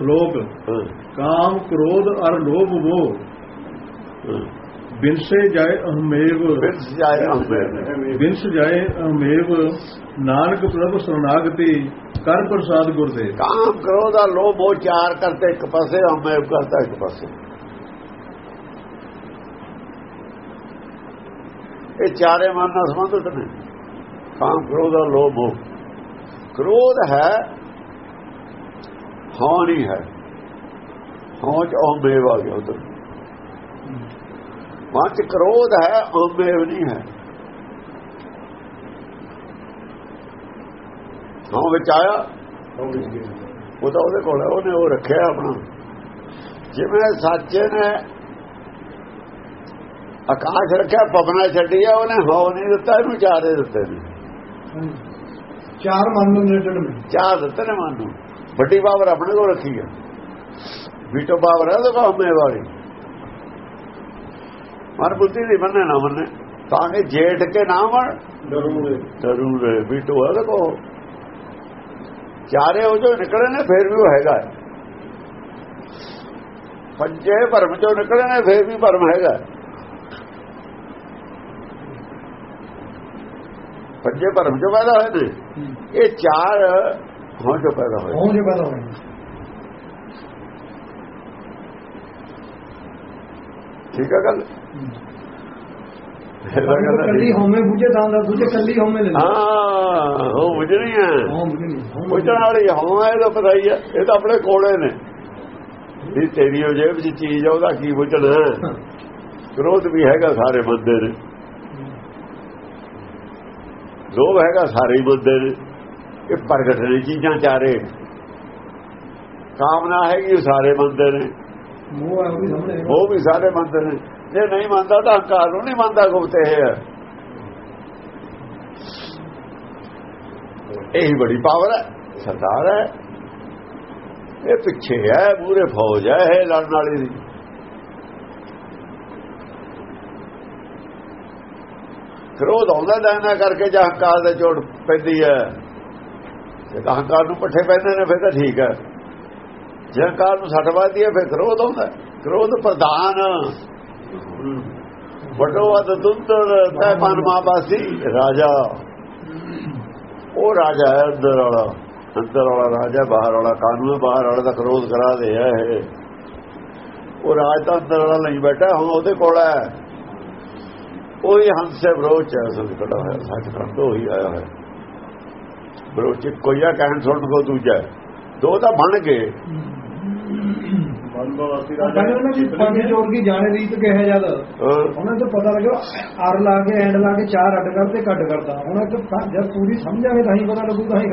ਸ਼ਲੋਕ ਕਾਮ ਕ੍ਰੋਧ ਅਰ ਲੋਭ ਮੋਹ। ਬਿਨਸੇ ਜਾਏ ਅਹਮੇਵ। ਬਿਨਸ ਜਾਏ ਅਹਮੇਵ। ਨਾਨਕ ਪ੍ਰਭ ਸਰਨਾਗਤੀ ਕਰ ਪ੍ਰਸਾਦ ਗੁਰਦੇਵ। ਕਾਮ ਕਰੋ ਦਾ ਲੋਭ ਉਹ ਚਾਰ ਕਰਤੇ ਇੱਕ ਪਾਸੇ ਅੰਬੇ ਕਰਤਾ ਇੱਕ ਪਾਸੇ। ਇਹ ਚਾਰੇ ਮਨ ਨਾਲ ਸੰਬੰਧਿਤ ਨੇ। ਕਾਮ ਕਰੋ ਦਾ ਲੋਭ ਉਹ ਕ੍ਰੋਧ ਹੈ ਹਾਂ ਨਹੀਂ ਹੈ। ਹਾਂ ਚ ਅੰਬੇ ਆ ਗਿਆ ਉਧਰ। ਮਨ ਚ ਕ੍ਰੋਧ ਹੈ ਅੰਬੇ ਨਹੀਂ ਹੈ। ਹਾਂ ਵਿੱਚ ਆਇਆ। ਉਹ ਤਾਂ ਉਹਦੇ ਕੋਲ ਹੈ ਉਹਨੇ ਉਹ ਰੱਖਿਆ ਆਪਣਾ। ਜਿਵੇਂ ਸੱਚੇ ਨੇ ਆਕਾਸ਼ ਰੱਖਿਆ ਪਵਨਾ ਛੱਡੀ ਆ ਉਹਨੇ ਹੋ ਨਹੀਂ ਦਿੱਤਾ ਇਹਨੂੰ ਚਾਰੇ ਦਿੱਤੇ ਨੇ। ਚਾਰ ਮਨ ਨੇ। ਚਾਰ ਦਿੱਤੇ ਨੇ ਮਨ ਨੂੰ। ਵੱਡੀ ਬਾਬਰ ਆਪਣੇ ਕੋਲ ਰੱਖੀ ਹੈ। ਵੀਟੋ ਬਾਬਰ ਹੈ ਉਹਦੇ ਹਮੇ ਵਾਲੀ। ਮਨ ਬੁੱਧੀ ਦੀ ਮੰਨੇ ਨਾ ਮੰਨੇ ਤਾਂ ਕਿ ਜੇਠ ਕੇ ਨਾ ਮਨ ਡਰੂਗੇ ਜ਼ਰੂਰ ਵੀਟੋ ਹੈ ਕੋਲ। ਚਾਰੇ ਉਹ ਜੋ ਨਿਕਲੇ ਨੇ ਫੇਰ ਵੀ ਉਹ ਹੈਗਾ। ਪੰਜੇ ਭਰਮ ਚੋਂ ਨਿਕਲੇ ਨੇ ਫੇਰ ਵੀ ਭਰਮ ਹੈਗਾ। ਪੰਜੇ ਭਰਮ ਚੋਂ ਪੈਦਾ ਹੋਏ ਨੇ ਇਹ ਚਾਰ ਹੋਂ ਜੋ ਪੈਦਾ ਹੋਏ। ਹੋਂ ਜੇ ਪੈਦਾ ਹੋਏ। ਠੀਕ ਹੈ। ਗੱਲ ਕੱਲੀ ਹੋਮੇ ਬੁਝੇ ਤਾਂ ਦਾ ਦੂਜੇ ਕੱਲੀ ਹੋਮੇ ਲੈ ਹਾਂ ਉਹ ਬੁਝਣੀ ਹੈ ਬੁਝਣ ਵਾਲੀ ਹਾਂ ਇਹ ਤਾਂ ਪਤਾ ਹੀ ਹੈ ਇਹ ਤਾਂ ਆਪਣੇ ਕੋਲੇ ਨੇ। ਵੀ ਤੇਰੀ ਉਹ ਜੇਬ 'ਚ ਚੀਜ਼ ਆ ਉਹਦਾ ਕੀ ਬੁਝਣਾ? ਕ੍ਰੋਧ ਵੀ ਹੈਗਾ ਸਾਰੇ ਬੰਦੇ ਨੇ ਲੋਭ ਹੈਗਾ ਸਾਰੇ ਬੰਦੇ ਨੇ ਇਹ ਪ੍ਰਗਟ ਨੇ ਚੀਜ਼ਾਂ ਚਾਰੇ। ਕਾਮਨਾ ਹੈਗੀ ਸਾਰੇ ਬੰਦੇ ਨੇ। ਉਹ ਵੀ ਸਾਰੇ ਮੰਨਦੇ ਨੇ। ਜੇ ਨਹੀਂ ਮੰਨਦਾ ਤਾਂ ਹੰਕਾਰ ਨੂੰ ਨਹੀਂ ਮੰਨਦਾ ਗੁਪਤ ਇਹ ਹੈ ਇਹ ਬੜੀ ਪਾਵਰ ਹੈ ਸਰਦਾਰ ਹੈ। ਇਹ ਪਿੱਛੇ ਹੈ ਪੂਰੇ ਫੌਜ ਹੈ ਇਹ ਲੜਨ ਵਾਲੀ ਦੀ। ਕ੍ਰੋਧ ਆਉਂਦਾ ਦਾਣਾ ਕਰਕੇ ਜਾਂ ਹੰਕਾਰ ਦੇ ਚੋਟ ਪੈਂਦੀ ਹੈ। ਜੇ ਤਾਂ ਨੂੰ ਪੱਠੇ ਪੈਂਦੇ ਨੇ, ਫਿਰ ਤਾਂ ਠੀਕ ਹੈ। ਜੇ ਹੰਕਾਰ ਨੂੰ ਸੱਟ ਵੱਜਦੀ ਹੈ, ਫਿਰ ਕ੍ਰੋਧ ਆਉਂਦਾ ਕ੍ਰੋਧ ਪ੍ਰਧਾਨ। ਵੱਡੋ ਵਦ ਦੁੰਦਰ ਤੈ ਮਨ ਮਾਬਾਸੀ ਰਾਜਾ। ਉਹ ਰਾਜਾ ਹੈ ਅੰਦਰ ਵਾਲਾ। ਅੰਦਰ ਵਾਲਾ ਰਾਜਾ ਬਾਹਰ ਵਾਲਾ। ਕਾਨੂੰਨ ਬਾਹਰ ਵਾਲਾ ਦਾ ਕ੍ਰੋਧ ਕਰਾ ਦੇ ਹੈ ਇਹ। ਉਹ ਰਾਜ ਤਾਂ ਅੰਦਰ ਵਾਲਾ ਨਹੀਂ ਬੈਠਾ, ਹੁਣ ਉਹਦੇ ਕੋਲ ਹੈ। ਉਹੀ ਹੰਸੇ ਬਰੋਚ ਹੈ ਅਸਲ ਖੜਾ ਹੋਇਆ ਸੱਚ ਕਰ ਦੋ ਹੀ ਆਇਆ ਹੈ ਕੋਈ ਆ ਕਹਿਣ ਸੁਣ ਕੋ ਦੂਜਾ। ਦੋ ਤਾਂ ਬਣ ਗਏ। ਮਨਵਾਸੀ ਪਹਿਲਾਂ ਉਹਨਾਂ ਦੀ ਪੰਜ ਜੋੜ ਕੀ ਜਾਣੇ ਰੀਤ ਕਿਹਾ ਜਦ। ਉਹਨਾਂ ਤੋਂ ਪਤਾ ਲੱਗਿਆ ਅਰ ਲਾ ਕੇ ਐਂਡ ਲਾ ਕੇ ਚਾਰ ਅੱਡ ਕਰਦੇ ਕੱਢ ਕਰਦਾ ਹੁਣ ਇੱਕ ਤਾਂ ਜਦ ਪੂਰੀ ਸਮਝਾਂਗੇ ਤਾਂ ਹੀ ਪਤਾ ਲੱਗੂ ਤਾਂ ਹੀ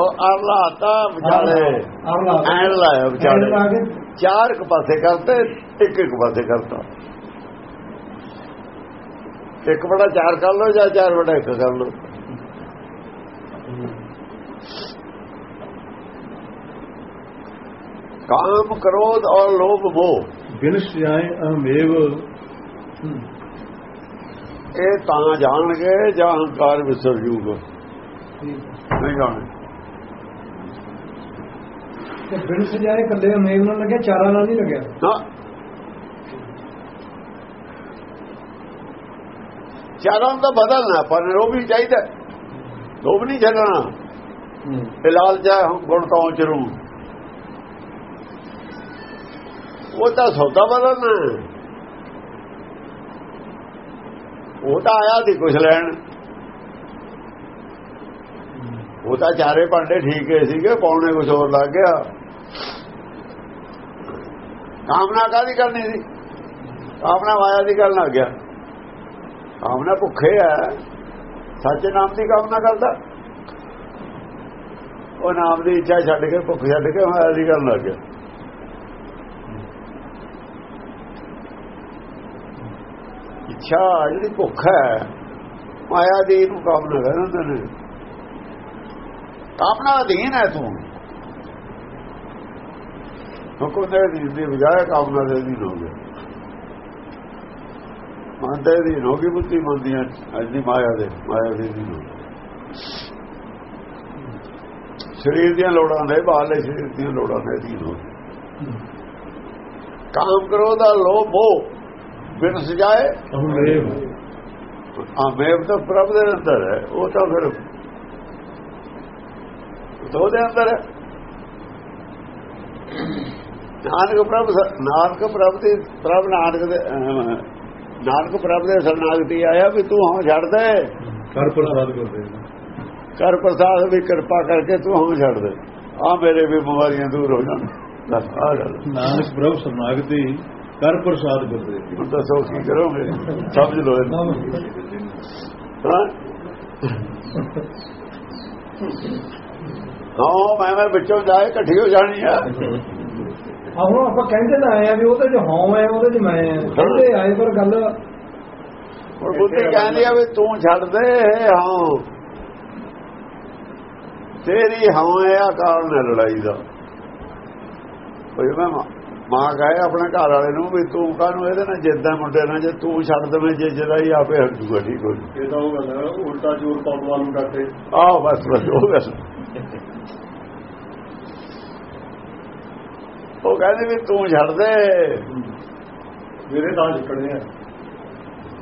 ਉਹ ਤਾਂ ਵਿਚਾਲੇ। ਐਨ ਲਾਇਆ ਵਿਚਾਲੇ। ਚਾਰ ਇੱਕ ਪਾਸੇ ਕਰਤੇ ਇੱਕ ਇੱਕ ਪਾਸੇ ਕਰਤਾ। ਇੱਕ ਬੜਾ ਚਾਰ ਕਰ ਲਓ ਜਾਂ ਚਾਰ ਬੜਾ ਇੱਕ ਕਰ ਲਓ? ਕਾਮ ਕ੍ਰੋਧ ਔਰ ਲੋਭ ਮੋਹ। ਬਿਨਸ ਜਾਏ ਅਹਮੇਵ ਇਹ ਤਾਂ ਜਾਣਗੇ ਜਾਂ ਹੰਕਾਰ ਵਿਸਰ ਜੂਗਾ। ਨਹੀਂ ਜਾਣੇ ਤੇ ਬਿਨ ਸਜਾਏ ਕੱਲੇ ਮੇਵ ਨਾਲ ਲੱਗਿਆ ਚਾਰਾਂ ਨਾਲ ਨਹੀਂ ਲੱਗਿਆ? ਨਾ। ਚਾਰਾਂ ਦਾ ਬਦਲਣਾ ਪਰ ਉਹ ਵੀ ਚਾਹੀਦਾ ਲੋਭ ਨਹੀਂ ਛੱਡਣਾ। ਇਹ ਲਾਲਚ ਹੈ ਗੁਣ ਤੋਂ ਚਰੂ ਉਹ ਤਾਂ ਸੌਦਾ ਬਦਲਣਾ। ਉਹ ਤਾਂ ਆਇਆ ਦੀ ਕੁਛ ਲੈਣ। ਉਹ ਤਾਂ ਚਾਰੇ ਭਾਂਡੇ ਠੀਕ ਸੀਗੇ ਪੌਣੇ ਕੁਛ ਹੋਰ ਲੱਗ ਗਿਆ। ਕਾਮਨਾ ਕਾਦੀ ਕਰਨੀ ਸੀ? ਕਾਮਨਾ ਮਾਇਆ ਦੀ ਕਰਨ ਲੱਗ ਗਿਆ। ਕਾਮਨਾ ਭੁੱਖੇ ਹੈ ਸੱਚ ਨਾਮ ਦੀ ਕਾਮਨਾ ਕਰਦਾ। ਉਹ ਨਾਮ ਦੀ ਇੱਛਾ ਛੱਡ ਕੇ, ਭੁੱਖ ਛੱਡ ਕੇ ਮਾਇਆ ਦੀ ਕਰਨ ਲੱਗ ਗਿਆ। ਇੱਛਾ ਜਿਹੜੀ ਭੁੱਖ ਹੈ, ਮਾਇਆ ਦੀ ਨੂੰ ਕਾਮਨਾ ਕਹਿੰਦੇ ਨੇ। ਕਾਮਨਾ ਅਧੀਨ ਹੈ ਤੂੰ। ਹੁਕਮ ਦੇ ਦੀ ਦੀ ਬਜਾਏ ਕਾਮਨਾ ਦੇ ਅਧੀਨ ਹੋ ਗਿਆ। ਮੰਨਦੇ ਦੀ ਰੋਗੀ ਬੁੱਧੀ ਮੰਨਦੀਆਂ ਅੱਜ ਦੀ ਮਾਇਆ ਦੇ ਮਾਇਆ ਦੇ ਹੋ ਗਏ। ਸਰੀਰ ਦੀਆਂ ਲੋੜਾਂ ਦੇ ਬਾਹਰਲੇ ਸਰੀਰ ਦੀਆਂ ਲੋੜਾਂ ਦੇ ਅਧੀਨ ਹੋ ਕਾਮ ਕਰੋ ਦਾ ਲੋਭ ਬਿਨ ਸਜਾਏ। ਅਹਮੇਵ ਆਮੇਵ ਤਾਂ ਪ੍ਰਭ ਦੇ ਅੰਦਰ ਹੈ ਉਹ ਤਾਂ ਫਿਰ ਉਹ ਦੇ ਅੰਦਰ ਹੈ। ਨਾਨਕ ਪ੍ਰਭ ਨਾਨਕ ਪ੍ਰਭ ਦੀ ਪ੍ਰਭ ਨਾਨਕ ਦੇ ਨਾਨਕ ਪ੍ਰਭ ਦੇ ਸਰਨਾਗਤੀ ਆਇਆ ਵੀ ਤੂੰ ਹਾਂ ਛੱਡ ਦੇ ਕਰ ਪ੍ਰਸਾਦ ਕਰਦੇ ਕਰ ਪ੍ਰਸਾਦ ਵੀ ਕਿਰਪਾ ਕਰਕੇ ਤੂੰ ਹਾਂ ਛੱਡ ਦੇ ਆ ਮੇਰੇ ਵੀ ਬਿਮਾਰੀਆਂ ਦੂਰ ਹੋ ਜਾਣ। ਬਸ ਆ ਗੱਲ। ਨਾਨਕ ਪ੍ਰਭ ਸਰਨਾਗਤੀ ਕਰ ਪ੍ਰਸਾਦ ਕਰਦੇ ਦੱਸੋ ਕੀ ਕਰੋਗੇ? ਸਮਝ ਇਹਨੂੰ। ਹਾਂ? ਮੈਂ ਮੈਂ ਵਿੱਚੋਂ ਜਾਏ ਇਕੱਠੀ ਹੋ ਜਾਣੀ ਆ। ਹੁਣ ਆਪਾਂ ਕਹਿੰਦੇ ਤਾਂ ਆਏ ਆ ਵੀ ਉਹਦੇ ਚ ਹਉ ਹੈ ਉਹਦੇ ਚ ਮੈਂ ਆ। ਕਹਿੰਦੇ ਆਏ ਪਰ ਗੱਲ ਹੁਣ ਬੁੱਧੀ ਕਹਿੰਦੀ ਆ ਵੀ ਤੂੰ ਛੱਡ ਦੇ ਹਾਂ ਤੇਰੀ ਹਾਂ ਇਹ ਆ ਕਾਰਨ ਹੈ ਲੜਾਈ ਦਾ। ਕੋਈ ਮੈਂ ਮਾਂ- ਮਾਂ ਕਹੇ ਆਪਣੇ ਘਰ ਵਾਲੇ ਨੂੰ ਵੀ ਤੂੰ ਕਾਹਨੂੰ ਇਹਦੇ ਨਾਲ ਜਿੱਦਾਂ ਮੁੰਡੇ ਨਾਲ ਜੇ ਤੂੰ ਛੱਡ ਦੇਵੇਂ ਜੇ ਜਿਹੜਾ ਹੀ ਆਪੇ ਹਟ ਜੂਗਾ ਠੀਕ ਹੋ ਜੂ। ਇਹ ਤਾਂ ਉਹ ਗੱਲ ਹੈ ਉਲਟਾ ਜੋਰ ਪਾਉਣ ਵਾਲ ਨੂੰ ਡਾਟੇ ਆਹ ਬਸ ਬਸ ਉਹ ਗੱਲ। ਉਹ ਕਹਿੰਦੇ ਵੀ ਤੂੰ ਛੱਡ ਦੇ। ਮੇਰੇ ਤਾਂ ਛੱਡਣੇ ਆ।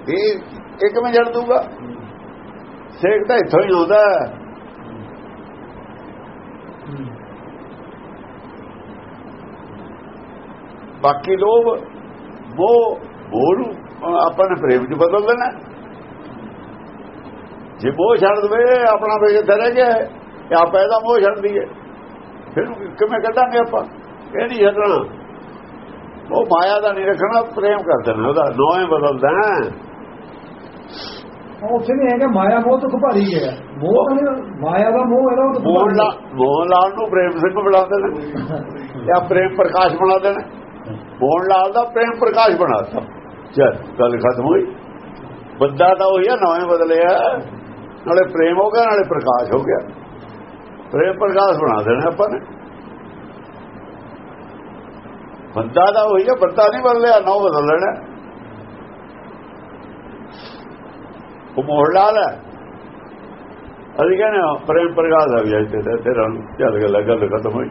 ਇਹ ਇੱਕ ਮੈਂ ਛੱਡ ਦੂੰਗਾ ਸੇਕ ਤਾਂ ਇੱਥੋਂ ਹੀ ਆਉਂਦਾ ਹੈ। ਬਾਕੀ ਲੋਭ ਉਹ ਹੋਰ ਆਪਾਂ ਨੇ ਪ੍ਰੇਮ ਚ ਬਦਲ ਦੇਣਾ। ਜੇ ਮੋਹ ਛੱਡ ਦਵੇ ਆਪਣਾ ਵੇ ਰਹਿ ਗਿਆ। ਹੈ, ਤੇ ਆਪਾਂ ਇਹਦਾ ਮੋਹ ਛੱਡ ਦਈਏ। ਫਿਰ ਕਿਵੇਂ ਕੱਢਾਂਗੇ ਆਪਾਂ? ਨਹੀਂ ਛੱਡਣਾ ਉਹ ਮਾਇਆ ਦਾ ਨਹੀਂ ਰੱਖਣਾ ਪ੍ਰੇਮ ਕਰ ਦੇਣਾ ਉਹਦਾ ਨੋਏ ਬਦਲਦਾ ਹੈ। ਉਹ ਉੱਥੇ ਨਹੀਂ ਹੈਗਾ ਮਾਇਆ ਮੋਹ ਤੋਂ ਭਾਰੀ ਗਿਆ। ਮੋਹ ਮਾਇਆ ਦਾ ਮੋਹ ਇਹਦਾ ਲਾ ਮੋਹਨ ਲਾਲ ਨੂੰ ਪ੍ਰੇਮ ਸਿੰਘ ਬਣਾਉਂਦੇ ਨੇ। ਜਾਂ ਪ੍ਰੇਮ ਪ੍ਰਕਾਸ਼ ਬਣਾਉਂਦੇ ਨੇ। ਮੋਹਨ ਲਾਲ ਦਾ ਪ੍ਰੇਮ ਪ੍ਰਕਾਸ਼ ਬਣਾਤਾ। ਚਲ ਗੱਲ ਖਤਮ ਹੋਈ। ਬੰਦਾ ਤਾਂ ਉਹੀ ਆ ਨਵੇਂ ਬਦਲਿਆ ਨਾਲੇ ਪ੍ਰੇਮ ਹੋ ਗਿਆ ਨਾਲੇ ਪ੍ਰਕਾਸ਼ ਹੋ ਗਿਆ। ਪ੍ਰੇਮ ਪ੍ਰਕਾਸ਼ ਬਣਾ ਦੇਣਾ ਆਪਾਂ ਨੇ। ਬੰਦਾ ਤਾਂ ਉਹੀ ਹੈ ਬੰਦਾ ਨਹੀਂ ਬਦਲਿਆ ਨੌ ਬਦਲ ਲੈਣਾ ਉਹ ਮੋਹਨ ਲਾਲ ਹੈ। ਅਸੀਂ ਕਹਿੰਦੇ ਹਾਂ, ਪ੍ਰੇਮ ਪ੍ਰਕਾਸ਼ ਆ ਗਿਆ ਤੇ ਤੇਰਾ ਚੱਲ ਗਿਆ ਗੱਲ ਖਤਮ ਹੋਈ।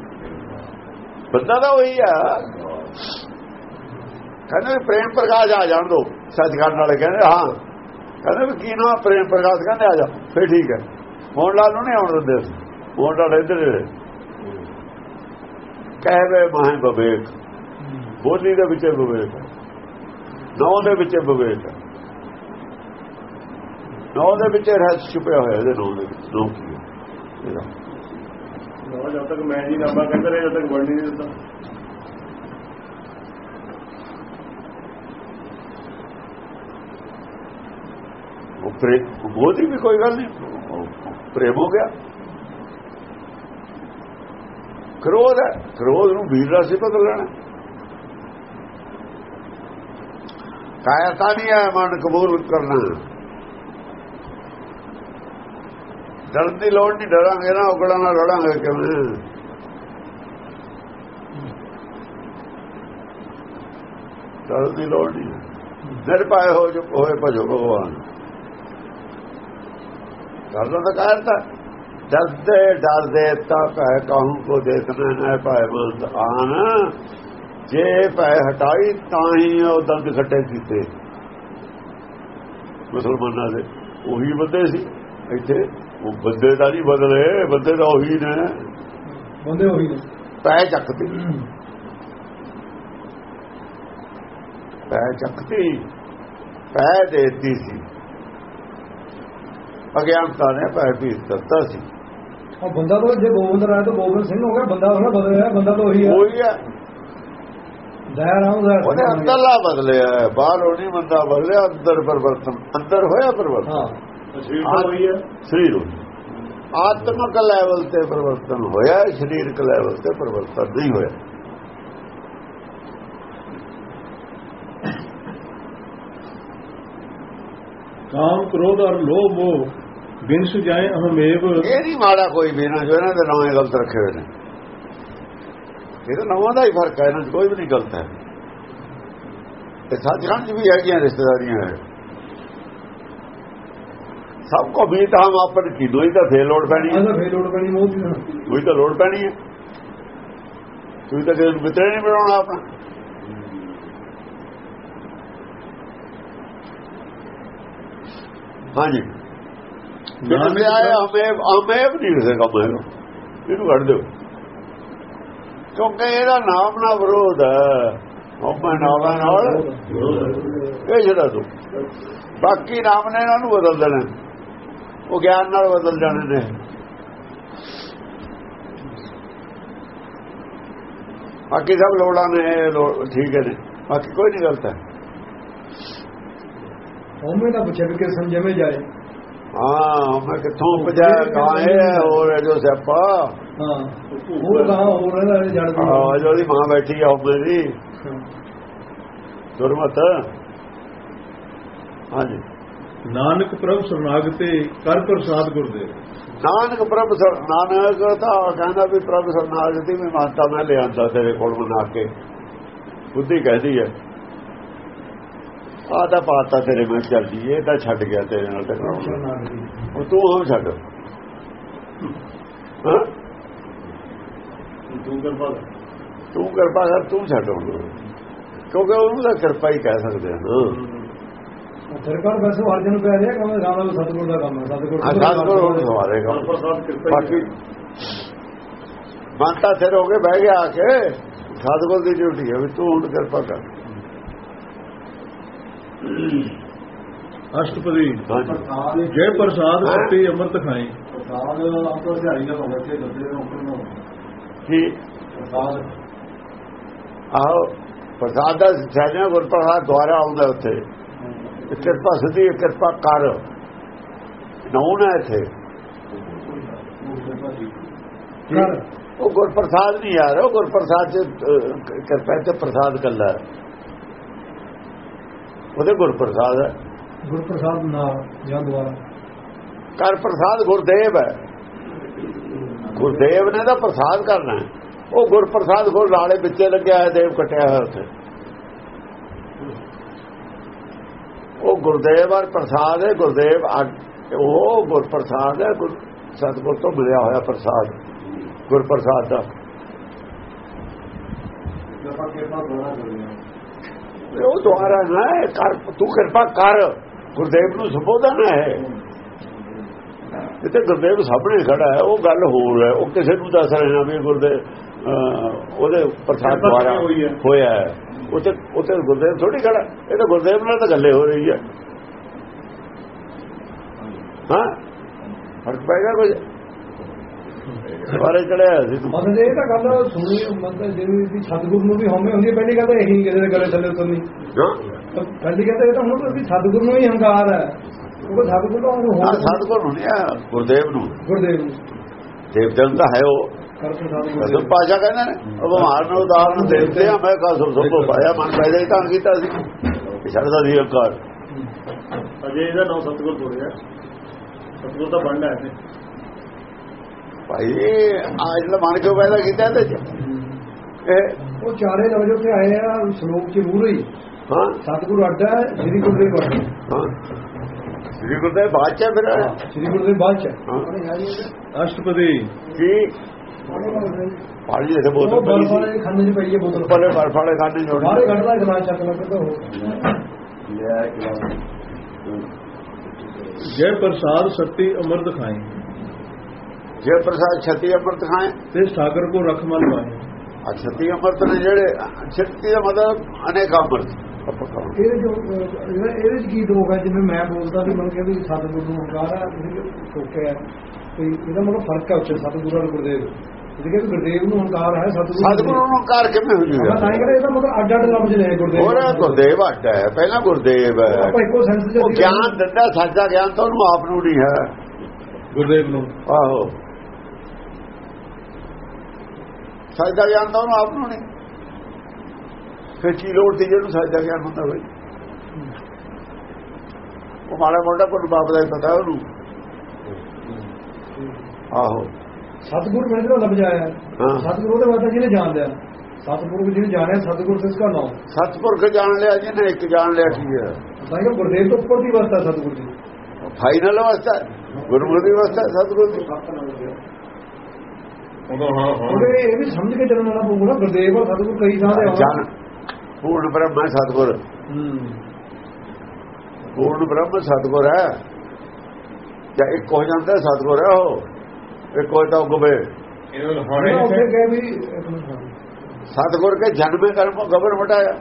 ਬੰਦਾ ਤਾਂ ਉਹੀ ਆ। ਕਹਿੰਦੇ ਵੀ ਪ੍ਰੇਮ ਪ੍ਰਕਾਸ਼ ਆ ਜਾਣ ਦੋ। ਸੱਚਖੰਡ ਵਾਲੇ ਕਹਿੰਦੇ ਹਾਂ। ਕਹਿੰਦੇ ਵੀ ਕੀ ਨਾ ਪ੍ਰੇਮ ਪ੍ਰਕਾਸ਼? ਕਹਿੰਦੇ ਆ ਜਾ ਫੇਰ ਠੀਕ ਹੈ। ਮੋਹਨ ਲਾਲ ਨੂੰ ਨਹੀਂ ਆਉਣ ਦਿੰਦੇ। ਸੀ। ਮੋਹਨ ਲਾਲ ਇੱਧਰ ਕਹਿ ਵੇ ਮਾਹੇ ਬਵੇਕ। ਬੋਲੀ ਦੇ ਵਿੱਚ ਬਵੇਕ ਨੌ ਦੇ ਵਿੱਚ ਬਵੇਕ ਨੌ ਦੇ ਵਿੱਚ ਰਹਿ ਛੁਪਿਆ ਹੋਇਆ ਇਹਦੇ ਨੌ ਦੇ ਵਿੱਚ। ਨੌ ਕੀ ਹੈ? ਇਹਦਾ। ਜਦ ਤੱਕ ਮੈਂ ਜੀ ਨਾਮਾ ਕਹਿੰਦਾ ਰਿਹਾ ਜਦ ਤੱਕ ਵਰਡ ਨਹੀਂ ਦਿੱਤਾ। ਉਹ ਪ੍ਰੇਮ ਉਹਦੀ ਵੀ ਕੋਈ ਗੱਲ ਨਹੀਂ। ਪ੍ਰੇਮ ਹੋ ਗਿਆ। ਕ੍ਰੋਧ ਹੈ। ਕ੍ਰੋਧ ਨੂੰ ਵੀਰ ਰਾਸੀ ਬਦਲ ਲੈਣਾ। ਕਾਇਰਤਾ ਨਹੀਂ ਹੈ ਮਨ ਕਬੂਲ ਕਰਨਾ। ਡਰਨ ਦੀ ਲੋੜ ਨਹੀਂ ਡਰਾਂਗੇ ਨਾ ਉਗੜਾਂ ਨਾਲ ਲੜਾਂਗੇ ਕਿਵੇਂ? ਡਰਨ ਦੀ ਲੋੜ ਨਹੀਂ ਨਿਰਭੈ ਹੋ ਜੋ, ਹੋਏ ਭਜੋ ਭਗਵਾਨ। ਡਰਨਾ ਤਾਂ ਕਾਇਰਤਾ ਡਰਦੇ ਡਰਦੇ ਤਾਂ ਕਹਿ ਕਹੂੰ ਕੋ ਦੇਖਣਾ, ਨਾ ਪਾਏ ਬੰਦ ਆਨ। ਜੇ ਪੈ ਹਟਾਈ ਤਾਂ ਹੀ ਉਹ ਦੰਦ ਖੱਟੇ ਕੀਤੇ। ਮੁਸਲਮਾਨਾਂ ਦੇ ਉਹੀ ਬੰਦੇ ਸੀ। ਇੱਥੇ ਉਹ ਬੰਦੇ ਦਾ ਨਹੀਂ ਬਦਲੇ ਬੰਦੇ ਦਾ ਉਹੀ ਨੇ। ਬੰਦੇ ਹੋਈ ਨੇ। ਪੈ ਚੱਕਦੇ ਪੈ ਚੱਕਤੀ। ਪੈ ਦੇਤੀ ਸੀ। ਅਗਿਆਨਤਾ ਨੇ ਪੈ ਵੀ ਦਿੱਤਾ ਸੀ। ਉਹ ਬੰਦਾ ਤਾਂ ਜੇ ਗੋਬਿੰਦ ਰਾਏ ਤੋਂ ਗੋਬਿੰਦ ਸਿੰਘ ਹੋ ਗਿਆ ਬੰਦਾ ਉਹਨਾਂ ਬਦਲਿਆ ਬੰਦਾ ਤਾਂ ਉਹੀ ਹੈ ਉਹੀ ਹੈ ਦਇਆ ਰਾਮ ਦਾ ਉਹਨੇ ਅੰਦਰਲਾ ਬਦਲਿਆ ਹੈ, ਬਾਹਰੋਂ ਨਹੀਂ ਬੰਦਾ ਬਦਲਿਆ ਅੰਦਰ ਪਰਵਰਤਨ ਅੰਦਰ ਹੋਇਆ ਪਰਵਰਤਨ। ਹਾਂ। ਸਰੀਰ ਤਾਂ ਹੋਈ ਹੈ। ਸਰੀਰ। ਆਤਮਕ ਲੈਵਲ ਤੇ ਪਰਵਰਤਨ ਹੋਇਆ ਸਰੀਰਕ ਲੈਵਲ ਤੇ ਪਰਵਰਤਨ ਨਹੀਂ ਹੋਇਆ। ਕਾਮ ਕ੍ਰੋਧ ਔਰ ਲੋਭ ਬਿਨ ਸੁਜਾਏ ਅਹਮੇਵ। ਇਹ ਨਹੀਂ ਮਾੜਾ ਕੋਈ ਵੀ ਨਾ ਜੋ ਇਹਨਾਂ ਦੇ ਨਾਮ ਗਲਤ ਰੱਖੇ ਹੋਏ ਨੇ। ਇਹ ਤਾਂ ਨਵਾਂ ਦਾ ਹੀ ਫ਼ਰਕ ਹੈ ਇਹਨਾਂ 'ਚ ਕੋਈ ਵੀ ਨਹੀਂ ਗਲਤ ਹੈ। ਤੇ ਸੱਚਖੰਡ 'ਚ ਵੀ ਹੈਗੀਆਂ ਰਿਸ਼ਤੇਦਾਰੀਆਂ ਹੈ ਸਭ ਕੋ ਵੀ ਤਾਂ ਆਪਨ ਕੀ ਦੋਈ ਤਾਂ ਫੇਰ ਲੋੜ ਪੈਣੀ ਹੈ। ਫੇਰ ਲੋੜ ਪੈਣੀ ਮੋਹ ਦੀ ਉਹੀ ਤਾਂ ਲੋੜ ਪੈਣੀ ਹੈ। ਤੁਸੀਂ ਤਾਂ ਕਿਸੇ ਨੂੰ ਮਿੱਤਰ ਨਹੀਂ ਬਣਾਉਣਾ ਆਪਣਾ। ਹਾਂਜੀ। ਨਾਨਕ ਆਇਆ ਹਮੇ ਹਮੇ ਵੀ ਨਹੀਂ ਕੰਮ ਹੈਗਾ। ਇਹਨੂੰ ਕੱਢ ਦਿਓ। ਕਿਉਂਕਿ ਇਹਦਾ ਨਾਮ ਨਾਲ ਵਿਰੋਧ ਹੈ। ਹਮੇ ਨਾਮ ਨਾਲ ਇਹ ਜਿਹੜਾ ਤੂੰ। ਬਾਕੀ ਨਾਮ ਨੇ ਇਹਨਾਂ ਨੂੰ ਬਦਲ ਦੇਣਾ। ਉਹ ਗਿਆਨ ਨਾਲ ਬਦਲ ਜਾਣੇ ਨੇ। ਬਾਕੀ ਸਭ ਲੋੜਾਂ ਨੇ ਠੀਕ ਹੈ ਨੇ। ਬਾਕੀ ਕੋਈ ਨਹੀਂ ਗਲਤ ਹੈ। ਹਉਮੈ ਦਾ ਵੀ ਕਿ ਸਮਝਵੇਂ ਜਾਏ। ਹਾਂ ਮੈਂ ਕਿੱਥੋਂ ਪਜਾ ਕਾਹੇ ਹੋਰ ਜੋ ਸਿਆਪਾ। ਹਾਂ। ਉਹ ਕਹਾ ਹੋਰ ਇਹਦਾ ਜੜ ਦੀ ਆ ਜੋ ਦੀ ਮਾਂ ਬੈਠੀ ਆ ਉਹ ਦੀ ਦੁਰਮਤ ਹਾਂਜੀ। ਨਾਨਕ ਪ੍ਰਭ ਸਰਨਾਗਤੇ ਕਰ ਪ੍ਰਸਾਦ ਗੁਰਦੇਵ। ਨਾਨਕ ਪ੍ਰਭ ਸਰ ਨਾਨਕ ਤਾਂ ਕਹਿੰਦਾ ਵੀ ਪ੍ਰਭ ਸਰਨਾਗਤੀ ਵੀ ਮਾਨਤਾ ਮੈਂ ਲਿਆਂਦਾ ਤੇਰੇ ਕੋਲ ਬਣਾ ਕੇ। ਬੁੱਧੀ ਕਹਦੀ ਹੈ ਆ ਤਾਂ ਪਾਤਾ ਤੇਰੇ ਮੈਂ ਚੱਲ ਜੀ ਇਹ ਤਾਂ ਛੱਡ ਗਿਆ ਤੇਰੇ ਨਾਲ ਟਕਰਾਉਣਾ ਉਹ ਤੂੰ ਹੋ ਛੱਡ। ਹਾਂ? ਤੂੰ ਕਿਰਪਾ ਕਰ। ਤੂੰ ਕਿਰਪਾ ਕਰ ਤੂੰ ਛੱਡ ਕਿਉਂਕਿ ਉਹਨੂੰ ਤਾਂ ਕਿਰਪਾ ਹੀ ਕਹਿ ਸਕਦੇ ਹਾਂ। ਸਰਕਾਰ ਵੈਸੇ ਅਰਜਨ ਪੈ ਰਿਹਾ ਕਹਿੰਦਾ ਰਾਣਾ ਸਤਗੁਰ ਦਾ ਕੰਮ ਹੈ ਸਤਗੁਰ ਸਤਿਗੁਰ ਹੁਣ ਕਿਰਪਾ ਹੀ ਬਾਕੀ ਮੰਨਤਾ ਸਿਰ ਹੋ ਕੇ ਬਹਿ ਗਿਆ ਆ ਕੇ ਸਤਿਗੁਰ ਦੀ ਡਿਊਟੀ ਹੈ ਵੀ ਤੂੰ ਹੁਣ ਕਿਰਪਾ ਕਰ। ਅਸ਼ਟਪਦੀ। ਜੈ ਪ੍ਰਸਾਦ ਸਤੀ ਅੰਮ੍ਰਿਤ ਖਾਈ। ਪ੍ਰਸਾਦ ਆਪਣਾ ਧਿਆਈ ਨਾ ਹੋਵੇ ਤੇ ਦੱਸੇ ਨੂੰ ਪ੍ਰਸਾਦ। ਆਹੋ ਪ੍ਰਸਾਦ ਦਾ ਸਾਜਾ ਗੁਰਪ੍ਰਸਾਦ ਦੁਆਰਾ ਆਉਂਦਾ ਉੱਥੇ। ਕਿਰਪਾ ਸਦੀ ਕਿਰਪਾ ਕਰ। ਹੈ ਇੱਥੇ। ਉਹ ਗੁਰਪ੍ਰਸਾਦ ਨਹੀਂ ਯਾਰ ਉਹ ਗੁਰਪ੍ਰਸਾਦ ਚ ਅਹ, ਕਿਰਪਾ ਤੇ ਪ੍ਰਸਾਦ ਕੱਲਾ। ਉਹਦੇ ਗੁਰਪ੍ਰਸਾਦ ਹੈ। ਗੁਰਪ੍ਰਸਾਦ ਨਾ ਜਾਂ ਦੁਆਰਾ? ਕਰ ਪ੍ਰਸਾਦ ਗੁਰਦੇਵ ਹੈ। ਗੁਰਦੇਵ ਨੇ ਤਾਂ ਪ੍ਰਸਾਦ ਕਰਨਾ ਹੈ। ਉਹ ਗੁਰਪ੍ਰਸਾਦ ਗੁਰ ਲਾਲੇ ਵਿੱਚੇ ਲੱਗਿਆ ਹੈ ਦੇਵ ਕਟਿਆ ਹੋਇਆ ਉੱਥੇ। ਉਹ ਗੁਰਦੇਵ ਔਰ ਪ੍ਰਸਾਦ ਹੈ ਗੁਰਦੇਵ ਉਹ ਗੁਰਪ੍ਰਸਾਦ ਹੈ ਗੁਰ ਸਤਿਗੁਰ ਤੋਂ ਮਿਲਿਆ ਹੋਇਆ ਪ੍ਰਸਾਦ ਦਾ। ਕਿਰਪਾ ਦੁਆਰਾ ਕਰੀਏ ਉਹ ਦੁਆਰਾ ਨਾ ਕਰ ਤੂੰ ਕਿਰਪਾ ਕਰ। ਗੁਰਦੇਵ ਨੂੰ ਸੰਬੋਧਨ ਹੈ। ਇੱਥੇ ਗੁਰਦੇਵ ਸਾਹਮਣੇ ਖੜਾ ਹੈ ਉਹ ਗੱਲ ਹੋਰ ਹੈ ਉਹ ਕਿਸੇ ਨੂੰ ਦੱਸ ਰਿਹਾ ਵੀ ਗੁਰਦੇਵ ਉਹਦੇ ਪ੍ਰਸਾਦ ਦੁਆਰਾ? ਹੋਇਆ ਹੈ। ਉੱਥੇ ਉੱਥੇ ਗੁਰਦੇਵ ਥੋੜੀ ਖੜਾ ਇਹ ਤਾਂ ਗੁਰਦੇਵ ਨਾਲ ਤਾਂ ਗੱਲੇ ਹੋ ਰਹੀ ਹੈ। ਹਾਂ? ਫ਼ਰਕ ਪੈਗਾ ਕੁਝ ਬਾਰੇ ਚੜਿਆ ਸੀ ਤੂੰ। ਮਤਲਬ ਇਹ ਤਾਂ ਗੱਲ ਸੁਣੀ ਮਤਲਬ ਜਿਵੇਂ ਵੀ ਸਤਗੁਰ ਨੂੰ ਵੀ ਹਉਮੈ ਹੁੰਦੀ ਹੈ ਪਹਿਲੀ ਗੱਲ ਤਾਂ ਇਹੀ ਕਿਸੇ ਦੇ ਗਲੇ ਥੱਲੇ ਉਤਰਨੀ ਹਾਂ? ਪਹਿਲੀ ਗੱਲ ਤਾਂ ਇਹ ਤਾਂ ਹੁਣ ਵੀ ਸਤਗੁਰ ਨੂੰ ਹੀ ਹੰਕਾਰ ਹੈ। ਉਹ ਸਤਗੁਰ ਦਾ ਉਹਨੂੰ ਹਾਂ ਹੋਰ ਸਤਿਗੁਰ ਨੂੰ ਨਹੀਂ ਆ ਗੁਰਦੇਵ ਨੂੰ। ਗੁਰਦੇਵ ਨੂੰ। ਦੇਵ ਜਨ ਤਾਂ ਹੈ ਉਹ। ਗੁਰਦੇਵ ਪਾਸ਼ਾ ਕਹਿੰਦੇ ਨੇ ਉਹ ਬਿਮਾਰ ਨੂੰ ਉਦਾਹਰਨ ਦੇਤੇ ਆ ਮੈਂ ਕਾ ਸੁਰ ਸੁਰ ਪਾਇਆ ਮਨ ਪੈਦਾ ਹੀ ਤਾਂ ਕੀਤਾ ਸੀ। ਛੱਡਦਾ ਸੀ ਅਕਾਰ ਅਜੇ ਇਹਦਾ ਨਾਮ ਸਤਗੁਰ ਤੋੜਿਆ ਸਤਗੁਰ ਦਾ ਬਣਨਾ ਹੈ। ਭਾਈ ਆਜ ਜਿਹੜਾ ਮਨ ਕਿਉਂ ਪੈਦਾ ਕੀਤਾ ਇਹਦੇ ਚ? ਇਹ ਉਹ ਚਾਰੇ ਲਫ਼ਜ਼ ਉੱਥੇ ਆਏ ਆ ਸ਼ਲੋਕ ਚ ਮੂਰੇ ਹੀ ਹਾਂ। ਸਤਗੁਰ ਅੱਡਾ ਸ੍ਰੀ ਗੁਰਦੇਵ ਅੱਡਾ ਹਾਂ। ਸ੍ਰੀ ਗੁਰਦੇਵ ਬਾਅਦ ਚ ਫਿਰ? ਸ੍ਰੀ ਗੁਰਦੇਵ ਬਾਅਦ ਚ। ਅਸ਼ਟਪਦੀ ਕੀ? ਪਾਣੀ ਦੇ ਬੋਤਲ ਪਈ ਸੀ। ਖਾਨੇ ਚ ਪਈ ਹੈ ਬੋਤਲ। ਉੱਪਰਲੇ ਬਰਫ ਵਾਲੇ ਖਾਣੇ ਜੋੜ ਬਾਹਰੇ ਕੱਢਦਾ ਗਲਾਸ ਚੱਕ ਲੱਗ ਤਾਂ ਹੋ। ਜੈ ਪ੍ਰਸਾਦ ਸਤੀ ਅੰਮ੍ਰਿਤ ਖਾਈ ਜੇ ਪ੍ਰਸਾਦ ਛਤੀ ਅੰਮ੍ਰਿਤ ਖਾਏ। ਤੇ ਸਾਗਰ ਕੋ ਰਖ ਮਲ ਪਾਏ। ਆ ਛਤੀ ਅੰਮ੍ਰਿਤ ਨੇ ਜਿਹੜੇ ਛਤੀ ਦਾ ਮਤਲਬ ਅਨੇਕ ਅੰਮ੍ਰਿਤ। ਇਹਦੇ ਜੋ ਇਹਦਾ- ਇਹਦੇ ਚ ਕੀ ਹੈ ਜਿਵੇਂ ਮੈਂ ਬੋਲਦਾ ਸੀ ਮਨ ਕਿ ਵੀ ਸਤਿਗੁਰੂ ਨੂੰ ਹੰਕਾਰ ਹੈ ਤੁਸੀਂ ਠੋਕਿਆ ਤੇ ਇਹਦਾ ਮਤਲਬ ਫ਼ਰਕ ਹੈ ਉੱਥੇ ਸਤਿਗੁਰੂ ਔਰ ਗੁਰਦੇਵ। ਜਿਹਦੇ ਕਿ ਗੁਰਦੇਵ ਨੂੰ ਹੰਕਾਰ ਹੈ ਸਤਿਗੁਰੂ ਸਤਿਗੁਰੂ ਨੂੰ ਕਾਰ ਕਿਵੇਂ ਹੋ ਆਪਾਂ ਜੂਗਾ ਤਾਂ ਹੀ ਕਹਿੰਦੇ ਇਹਦਾ ਮਤਲਬ ਅੱਡ ਅੱਡ ਲਫ਼ਜ਼ ਨੇ ਗੁਰਦੇਵ। ਹੋਰ ਗੁਰਦੇਵ ਅੱਡ ਹੈ ਪਹਿਲਾਂ ਗੁਰਦੇਵ ਹੈ। ਆਪਾਂ ਇੱਕੋ ਸੈਂਸ ਚ ਉਹ ਗਿਆਨ ਦਿੰਦਾ ਸੱਚਾ ਗਿਆਨ ਤਾਂ ਉਹਨੂੰ ਆਪ ਨੂੰ ਨਹੀਂ ਹੈ। ਗੁਰਦੇਵ ਨੂੰ। ਆਹੋ। ਸੱਚਾ ਗਿਆਨ ਤਾਂ ਉਹਨੂੰ ਆਪ ਨੂੰ ਨਹੀਂ। ਫਿਰ ਕੀ ਲੋੜ ਸੀ ਜਿਹਨੂੰ ਸੱਚਾ ਗਿਆਨ ਹੁੰਦਾ ਬਈ? ਉਹ ਮਾੜਾ ਮੋਟਾ ਕੋਈ ਬਾਪ ਦਾ ਪਤਾ ਉਹਨੂੰ। ਆਹੋ। ਸਤਿਗੁਰੂ ਮੇਰੇ ਕੋਲ ਲੱਭ ਜਾਇਆ। ਸਤਿਗੁਰੂ ਦੇ ਬਾਰੇ ਜਿਹਨੇ ਜਾਣ ਲਿਆ। ਸਤਿਗੁਰੂ ਜਿਹਨੇ ਜਾਣਿਆ ਸਤਿਗੁਰੂ ਸਿਸ ਦਾ ਨਾਮ। ਸਤਪੁਰਖ ਜਾਣ ਲਿਆ ਜਿਹਨੇ ਇੱਕ ਜਾਣ ਲਿਆ ਕੀ ਹੈ ਤਾਂ ਇਹ ਗੁਰਦੇਵ ਤੋਂ ਉੱਪਰ ਦੀ ਵਸਤਾ ਸਤਿਗੁਰੂ ਦੀ। ਫਾਈਨਲ ਅਵਸਥਾ। ਗੁਰਮੁਖੀ ਦੀ ਅਵਸਥਾ ਸਤਿਗੁਰ ਦੀ। ਉਦੋਂ ਹਾਂ ਹਾਂ। ਉਹਦੇ ਇਹ ਵੀ ਸਮਝ ਕੇ ਚੱਲਣ ਵਾਲਾ ਪਊਗਾ ਗੁਰਦੇਵ ਆ ਸਤਿਗੁਰ ਕਈ ਥਾਂ ਤੇ ਜਨ ਪੂਰਨ ਬ੍ਰਹਮ ਹੈ ਸਤਿਗੁਰ। ਪੂਰਨ ਬ੍ਰਹਮ ਸਤਿਗੁਰ ਹੈ। ਜਾਂ ਇੱਕ ਹੋ ਜਾਂਦਾ ਹੈ, ਸਤਿਗੁਰ ਹੈ ਉਹ। ਇੱਕ ਹੋਏ ਤਾਂ ਉਗਵੇ ਇਹਨਾਂ ਸਤਿਗੁਰ ਕੇ ਜਨਮੇ ਕਰਮ ਗਬਰ ਮਟਾਇਆ।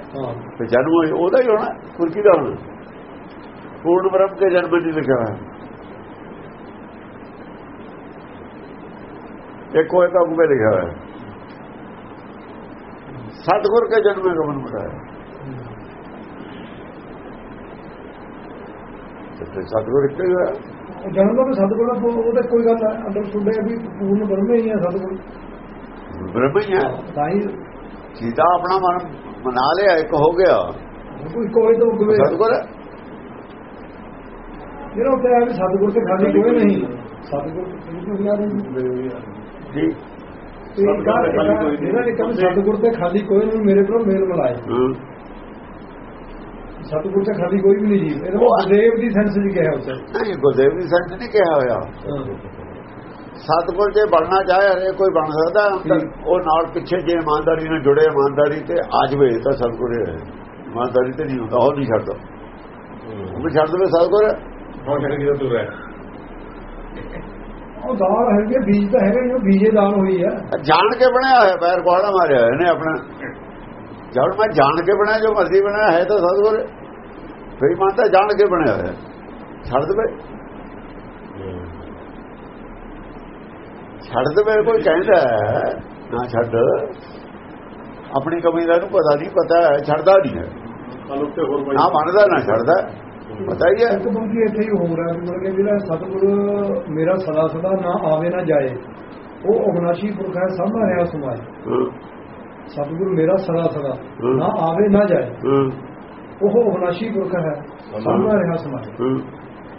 ਤੇ ਜਨਮ ਹੋਇਆ ਉਹਦਾ ਹੀ ਹੋਣਾ ਕੁਰਕੀ ਦਾ ਹੋਣਾ? ਪੂਰਨ ਬ੍ਰਹਮ ਕੇ ਜਨਮ ਨਹੀਂ ਲਿਖਿਆ ਹੋਇਆ। ਇੱਕ ਹੋਏ ਤਾਂ ਉਗਵੇ ਲਿਖਿਆ ਹੋਇਆ। ਸਤਿਗੁਰ ਕੇ ਜਨਮੇ ਗਬਰ ਮਟਾਇਆ ਤੇ ਸਤਿਗੁਰ ਹੀ ਹੋਇਆ। ਜਨਮ ਦਾ ਸਤਿਗੁਰ ਦਾ ਉਹ- ਕੋਈ ਗੱਲ ਅੰਡਰਸਟੂਡ ਹੈ ਵੀ ਪੂਰਨ ਬ੍ਰਹਮ ਹੀ ਹੈ ਸਤਿਗੁਰ। ਬ੍ਰਹਮ ਹੀ ਹੈ। ਤਾਂ ਹੀ ਆਪਣਾ ਮਨ ਮਨਾ ਲਿਆ ਇੱਕ ਹੋ ਗਿਆ। ਕੋਈ ਕੋਈ ਤੋਂ ਕੋਈ ਸਤਿਗੁਰ। ਜਿਹੜਾ ਉੱਤੇ ਆ ਸਤਿਗੁਰ ਤੇ ਖਾਲੀ ਕੋਈ ਨਹੀਂ। ਸਤਿਗੁਰ ਯਾਦ ਨਹੀਂ ਜੀ। ਆ- ਵੀ ਸਤਿਗੁਰ ਤੇ ਖਾਲੀ ਕੋਈ ਨਹੀਂ ਮੇਰੇ ਕੋਲ ਮੇਲ ਮਿਲਾਏ। ਹੂੰ। ਸਤਿਗੁਰ ਤੇ ਖਾਲੀ ਕੋਈ ਵੀ ਨਹੀਂ ਜੀ। ਇਹਦਾ ਗੁਰਦੇਵ ਦੀ ਸੈਂਸ ਜੀ ਕਿਹਾ ਉੱਤੇ ਨਹੀਂ ਗੁਰਦੇਵ ਦੀ ਸੰਤ ਨਹੀਂ ਕਿਹਾ ਹੋਇਆ। ਸਤਿਗੁਰ ਜੇ ਬਣਨਾ ਚਾਹੇ ਹਰੇ ਕੋਈ ਬਣ ਸਕਦਾ ਉਹ ਨਾਲ ਪਿੱਛੇ ਜੇ ਇਮਾਨਦਾਰੀ ਨਾਲ ਜੁੜੇ ਇਮਾਨਦਾਰੀ ਤੇ ਆ ਜਵੇ ਤਾਂ ਸਤਿਗੁਰ ਹੈ ਇਮਾਨਦਾਰੀ ਤੇ ਨਹੀਂ ਹੁੰਦਾ ਉਹ ਨਹੀਂ ਛੱਡਦਾ। ਉਹ ਵੀ ਛੱਡ ਦੇਵੇ ਸਤਿਗੁਰ। ਹੈ। ਹੁਣ ਛੱਡ ਕੇ ਤੂੰ ਰਹਿ ਉਹ ਦਾਲ ਹੈਗੀ ਬੀਜ ਤਾਂ ਹੈਗਾ ਹੀ ਉਹ ਬੀਜੇ ਦਾਲ ਹੋਈ ਆ। ਜਾਣ ਕੇ ਬਣਿਆ ਹੋਇਆ ਪੈਰ ਕੋੜਾ ਮਾਰਿਆ ਹੋਇਆ ਇਹਨੇ ਆਪਣਾ। ਜਦ ਮੈਂ ਜਾਣ ਕੇ ਬਣਾਇਆ ਜੋ ਮਰਜ਼ੀ ਬਣਾਇਆ ਹੈ ਤਾਂ ਸਤਿਗੁਰ ਹੈ। ਫਿਰ ਮਨ ਤਾਂ ਜਾਣ ਕੇ ਬਣਿਆ ਹੋਇਆ। ਛੱਡ ਦੇਵੇ ਛੱਡ ਦੇਵੇ ਕੋਈ ਕਹਿੰਦਾ ਹੈ, ਨਾ ਛੱਡ। ਆਪਣੀ ਕਮੀ ਦਾ ਨੂੰ ਪਤਾ ਨਹੀਂ ਪਤਾ ਹੈ ਛੱਡਦਾ ਨਹੀਂ ਹੈ। ਨਾ ਮੰਨਦਾ ਨਾ ਛੱਡਦਾ। ਪਤਾ ਹੀ ਹੈ। ਇੱਕ ਬੰਦੀ ਇੱਥੇ ਹੀ ਹੋ ਰਿਹਾ ਮਤਲਬ ਜਿਹੜਾ ਸਤਿਗੁਰ ਮੇਰਾ ਸਦਾ ਸਦਾ ਨਾ ਆਵੇ ਨਾ ਜਾਏ ਉਹ ਅਵਨਾਸ਼ੀ ਪੁਰਖ ਹੈ ਸਾਹਮਣੇ ਰਿਹਾ ਸਮਾਏ ਸਤਿਗੁਰ ਮੇਰਾ ਸਦਾ ਸਦਾ। ਨਾ ਆਵੇ ਨਾ ਜਾਏ। ਉਹ ਅਵਨਾਸ਼ੀ ਪੁਰਖ ਹੈ ਸਾਹਮਣੇ ਰਿਹਾ ਸਮਾਏ।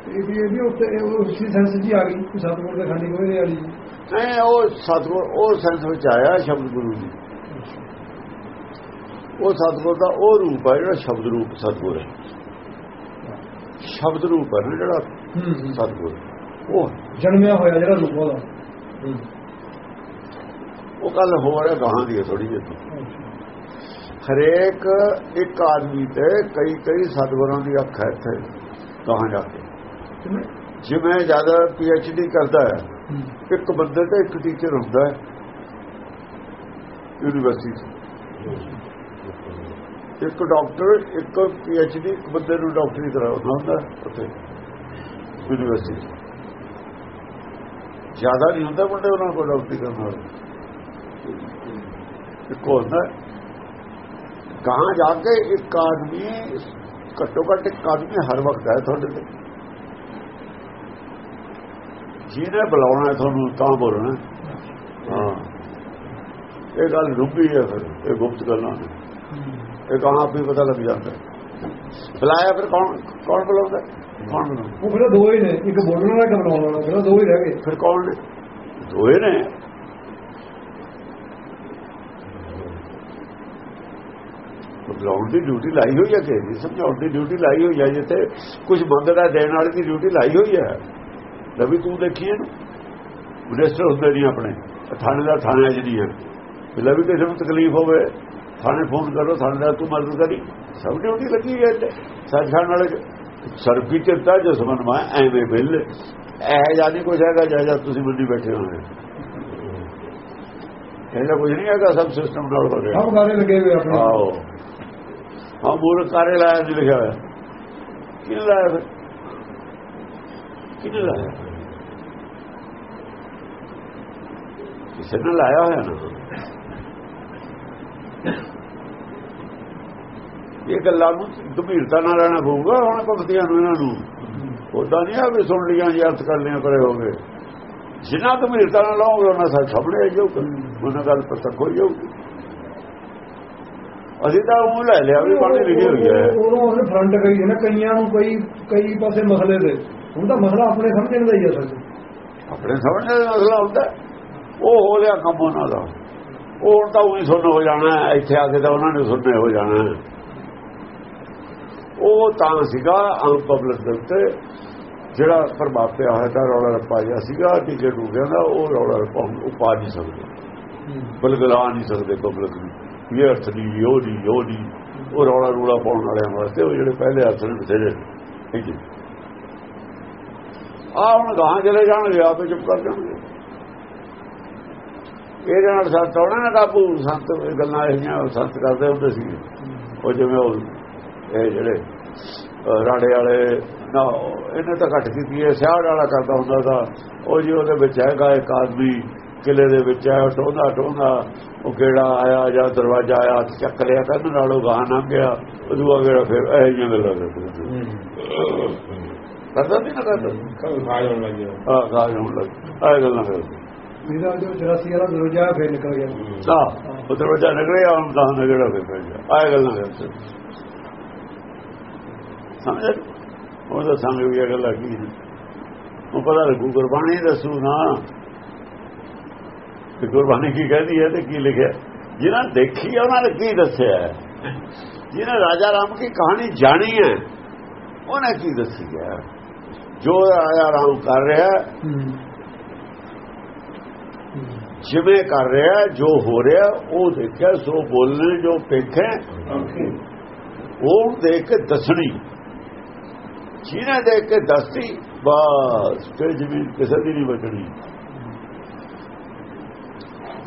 ਇਹ ਵੀ ਇਹ ਵੀ ਉੱਤੇ ਉਸੀ ਸੈਂਸ ਜੀ ਆ ਗਈ ਕਿ ਸਤਿਗੁਰ ਦੇ ਕੋਈ ਨਹੀਂ ਵਾਲੀ ਜੀ। ਨਹੀਂ ਉਹ ਸਤਿਗੁਰ ਉਹ ਸੰਸ ਵਿੱਚ ਆਇਆ ਸ਼ਬਦ ਗੁਰੂ ਜੀ। ਉਹ ਸਤਿਗੁਰ ਦਾ ਉਹ ਰੂਪ ਹੈ ਜਿਹੜਾ ਸ਼ਬਦ ਰੂਪ ਸਤਿਗੁਰ ਹੈ। ਸ਼ਬਦ ਰੂਪ ਹੈ ਨਾ ਜਿਹੜਾ ਸਤਿਗੁਰ। ਉਹ ਜਨਮਿਆ ਹੋਇਆ ਜਿਹੜਾ ਰੂਪ ਉਹਦਾ। ਉਹ ਗੱਲ ਹੋਰ ਹੈ ਗਾਹਾਂ ਦੀ ਥੋੜੀ ਜਿਹੀ। ਹਰੇਕ ਇੱਕ ਆਦਮੀ ਤੇ ਕਈ ਕਈ ਸਤਿਗੁਰਾਂ ਦੀ ਅੱਖ ਹੈ ਇੱਥੇ ਗਾਹਾਂ ਜਾ ਕੇ? ਜਿਵੇਂ ਜ਼ਿਆਦਾ ਡੀ ਕਰਦਾ ਹੈ ਇੱਕ ਬੰਦੇ ਤੇ ਇੱਕ ਟੀਚਰ ਹੁੰਦਾ ਹੈ ਯੂਨੀਵਰਸਿਟੀ ਇੱਕ ਡਾਕਟਰ, ਇੱਕ ਪੀ ਐਚ ਡੀ ਬੰਦੇ ਨੂੰ ਡਾਕਟਰੀ ਕਰਾਉਂਦਾ ਹੁੰਦਾ ਉੱਥੇ ਯੂਨੀਵਰਸਿਟੀ ਜ਼ਿਆਦਾ ਨਹੀਂ ਹੁੰਦਾ ਮੁੰਡੇ ਉਹਨਾਂ ਕੋਲ ਡਾਕਟਰੀ ਕਰਨ ਵਾਲੇ। ਇੱਕ ਹੁੰਦਾ ਕਹਾਂ ਜਾ ਕੇ ਇੱਕ ਆਦਮੀ, ਘੱਟੋ ਘੱਟ ਇੱਕ ਆਦਮੀ ਹਰ ਵਕਤ ਹੈ ਤੁਹਾਡੇ ਤੇ। ਜਿਹਨੇ ਬੁਲਾਉਣਾ ਤੁਹਾਨੂੰ, ਤਾਂ ਬੋਲਣਾ ਹਾਂ। ਇਹ ਗੱਲ ਰੁੱਬੀ ਹੈ ਫਿਰ, ਇਹ ਗੁਪਤ ਗੱਲਾਂ ਨੇ। ਇਹ ਕਹਾਂ ਵੀ ਪਤਾ ਲੱਗ ਜਾਂਦਾ। ਬੁਲਾਇਆ ਫਿਰ ਕੌਣ ਕੌਣ ਬੁਲਾਉਂਦਾ? ਕੌਣ ਬੁਲਾਉਂਦਾ? ਉਹ ਫਿਰ ਦੋ ਹੀ ਨੇ ਇੱਕ ਬੋਲਣ ਵਾਲਾ ਇੱਕ ਬੁਲਾਉਣ ਵਾਲਾ ਫਿਰ ਦੋ ਹੀ ਰਹਿ ਗਏ। ਫਿਰ ਕੌਣ ਨੇ? ਦੋਏ ਨੇ। ਬੁਲਾਉਣ ਦੀ ਡਿਊਟੀ ਲਾਈ ਹੋਈ ਹੈ ਕਿ? ਸਮਝਾਉਣ ਦੀ ਡਿਊਟੀ ਲਾਈ ਹੋਈ ਹੈ ਜਿੱਥੇ ਕੁਝ ਮੰਗਦਾ ਦੇਣ ਵਾਲੀ ਦੀ ਡਿਊਟੀ ਲਾਈ ਹੋਈ ਹੈ। ਲਵੀ ਤੂੰ ਦੇਖੀ ਇਹਨੂੰ। ਮਿਨਿਸਟਰ ਹੁੰਦੇ ਨਹੀਂ ਆਪਣੇ। ਥਾਣੇ ਦਾ ਥਾਣੇ ਨਹੀਂ ਹੈ। ਵੀ ਲਵੀ ਕਿਸੇ ਨੂੰ ਤਕਲੀਫ ਹੋਵੇ। ਥਾਣੇ ਫੋਨ ਕਰੋ ਥਾਣੇਦਾਰ ਤੂੰ ਮਦਦ ਕਰੀ। ਸਭ ਡਿਊਟੀ ਲੱਗੀ ਹੈ ਸੱਚਖੰਡ ਵਾਲੇ ਚ। ਸਰਬੀ ਚਿੰਤਾ ਜੋ ਸਮਝ ਮੈਂ ਐਵੇਂ ਬਿੱਲ। ਇਹ ਜਾਨੀ ਕੁਝ ਹੈਗਾ ਜਾਇਦਾ ਤੁਸੀਂ ਮੰਡੀ ਬੈਠੇ ਹੋਣੇ। ਇਹਦਾ ਕੁਝ ਨਹੀਂ ਹੈਗਾ ਸਭ ਸਿਸਟਮ ਨਾਲ ਹੋ ਰਿਹਾ ਸਭ ਗਾਰੇ ਲੱਗੇ ਹੋਏ ਆਪਣੇ। ਆਓ ਹਾਂ ਮੂਰ ਕਾਰੇ ਲਾਇਆ ਜੀ ਲਿਖਿਆ ਹੋਇਆ। ਕਿਹਨੇ ਲਾਇਆ ਕਿਹਨੇ ਲਾਇਆ? ਕਿਸੇ ਨੇ ਲਾਇਆ ਹੋਇਆ ਨਾ? ਇਹ ਗੱਲਾਂ ਨੂੰ ਗੰਭੀਰਤਾ ਨਾਲ ਲੈਣਾ ਪਊਗਾ ਹੁਣ ਭਗਤੀਆਂ ਨੂੰ ਇਹਨਾਂ ਨੂੰ। ਉਦਾਂ ਨਹੀਂ ਆ ਵੀ ਸੁਣ ਲੀਆਂ ਜੀ ਅਰਥ ਕਰ ਲਿਆ ਕਰੇ ਹੋਗੇ ਜਿੰਨਾ ਗੰਭੀਰਤਾ ਨਾਲ ਲਾਓਗੇ ਉਹਨਾਂ ਸਾ ਸਾਹਮਣੇ ਜਾਊ ਉਹਨਾਂ ਗੱਲ ਪਤਾ ਕੋਈ ਜਾਊ। ਅਸੀਂ ਤਾਂ ਉਹ ਲੈ ਲਿਆ ਵੀ ਪਾਣੀ ਲਿਖੀ ਹੋਈ ਹੈ। ਉਹਨੂੰ ਉਹਨੇ ਫਰੰਟ ਕਰੀ ਹੈ ਨਾ ਕਈਆਂ ਨੂੰ ਕਈ ਕਈ ਪਾਸੇ ਮਸਲੇ ਦੇ। ਹੁਣ ਤਾਂ ਮਸਲਾ ਆਪਣੇ ਸਮਝਣ ਦਾ ਹੀ ਹੈ ਸਰ। ਆਪਣੇ ਸਮਝਣ ਦਾ ਮਸਲਾ ਹੁੰਦਾ। ਉਹ ਹੋ ਲਿਆ ਕੰਮ ਉਹਨਾਂ ਦਾ। ਉਹ ਤਾਂ ਉਹੀ ਸੁਣ ਹੋ ਜਾਣਾ, ਇੱਥੇ ਆ ਕੇ ਤਾਂ ਉਹਨਾਂ ਨੇ ਸੁਣਨੇ ਹੋ ਜਾਣਾ। ਉਹ ਤਾਂ ਸੀਗਾ ਆਮ ਪਬਲਿਕ ਦੇ ਉੱਤੇ, ਜਿਹੜਾ ਪ੍ਰਭਾਵ ਪਿਆ ਹੋਇਆ ਤਾਂ ਰੌਲਾ ਰੱਪਾ ਜਿਹਾ ਸੀਗਾ ਕਿ ਜੇ ਟੂਕਿਆਂ ਦਾ ਉਹ ਰੌਲਾ ਰੱਪਾ ਹੁਣ ਉਹ ਪਾ ਨਹੀਂ ਸਕਦੇ। ਬਲਗਲਾ ਨਹੀਂ ਸਕਦੇ ਪਬਲਿਕ ਨੂੰ ਇਹ ਅਰਥ ਦੀ ਉਹ ਨਹੀਂ ਉਹ ਨਹੀਂ। ਉਹ ਰੌਲਾ ਰੂਲਾ ਪਾਉਣ ਵਾਲਿਆਂ ਵਾਸਤੇ ਉਹ ਜਿਹੜੇ ਪਹਿਲੇ ਅਰਥ ਨੇ ਬਥੇਰੇ ਠੀਕ ਹੈ ਆ ਹੁਣ ਗਾਂ ਚਲੇ ਜਾਣਗੇ, ਆਪੇ ਚੁੱਪ ਕਰ ਜਾਣਗੇ। ਇਹਦੇ ਨਾਲ ਸੰਤ ਹੋਣਾ ਨਾ ਕਾਬੂ ਸੰਤ ਗੱਲਾਂ ਇਹ ਜਿਹੀਆਂ ਸੰਤ ਕਰਦੇ ਹੁੰਦੇ ਸੀ। ਉਹ ਜਿਵੇਂ ਉਹ ਇਹ ਜਿਹੜੇ ਰਾੜੇ ਵਾਲੇ ਨਾ ਇਹਨੇ ਤਾਂ ਘੱਟ ਕੀਤੀ ਹੈ ਸਿਆੜ ਵਾਲਾ ਕਰਦਾ ਹੁੰਦਾ ਤਾਂ ਉਹ ਜੀ ਉਹਦੇ ਵਿੱਚ ਹੈਗਾ ਇੱਕ ਆਦਮੀ ਕਿਲੇ ਦੇ ਵਿੱਚ ਹੈ ਟੋਂਦਾ ਟੋਂਦਾ ਉਹ ਕਿਹੜਾ ਆਇਆ ਜਾਂ ਦਰਵਾਜ਼ਾ ਆਇਆ ਹੱਥ ਚੱਕ ਲਿਆ ਕੰਨ ਨਾਲੋਂ ਗਾਹ ਨਾ ਗਿਆ ਉਹ ਦੂਆ ਕਿਹੜਾ ਫਿਰ ਇਹ ਜਿਹੀਆਂ ਗੱਲਾਂ ਕਰਦੇ ਕਰਦਾ ਨਹੀਂ ਨਾ ਕਰਦਾ? ਆ ਗਾਹ ਹੋਣ ਲੱਗ ਆਹ ਗੱਲਾਂ ਕਰਦੇ ਇਹਦਾ ਜੋ 84 ਵਾਲਾ ਫੇਰ ਨਿਕਲ ਗਿਆ। ਨਾ ਉਹ ਦਰਵਾਜ਼ਾ ਨਿਕਲਿਆ ਹੁਣ ਤਾਂ ਨਿਕਲਿਆ ਫਿਰ ਪੈ ਗਿਆ ਆਹ ਗੱਲਾਂ ਕਰਦੇ ਸਮਝ ਉਹ ਤਾਂ ਸਮਝ ਗਿਆ ਗੱਲਾਂ ਕੀ ਨੇ ਉਹ ਪਤਾ ਲੱਗੂ ਗੁਰਬਾਣੀ ਦੱਸੂ ਨਾ। ਕਿ ਗੁਰਬਾਣੀ ਕੀ ਕਹਿੰਦੀ ਹੈ ਤੇ ਕੀ ਲਿਖਿਆ? ਜਿਹਨਾਂ ਦੇਖੀ ਹੈ ਉਹਨਾਂ ਨੇ ਕੀ ਦੱਸਿਆ? ਜਿਹਨੇ ਰਾਜਾ ਰਾਮ ਦੀ ਕਹਾਣੀ ਜਾਣੀ ਹੈ ਉਹਨੇ ਕੀ ਦੱਸੀ ਹੈ? ਜੋ ਰਾਜਾ ਰਾਮ ਕਰ ਰਿਹਾ ਜਿਵੇਂ ਕਰ ਰਿਹਾ ਜੋ ਹੋ ਰਿਹਾ ਉਹ ਦੇਖਿਆ ਸੋ ਬੋਲਣੇ ਜੋ ਦੇਖੇ ਉਹ ਦੇਖ ਕੇ ਦੱਸਣੀ। ਜਿਹਨੇ ਦੇਖ ਕੇ ਦੱਸਤੀ ਬਸ ਤੇ ਜ਼ਮੀਨ ਕਿਸੇ ਦੀ ਨਹੀਂ ਬਚਣੀ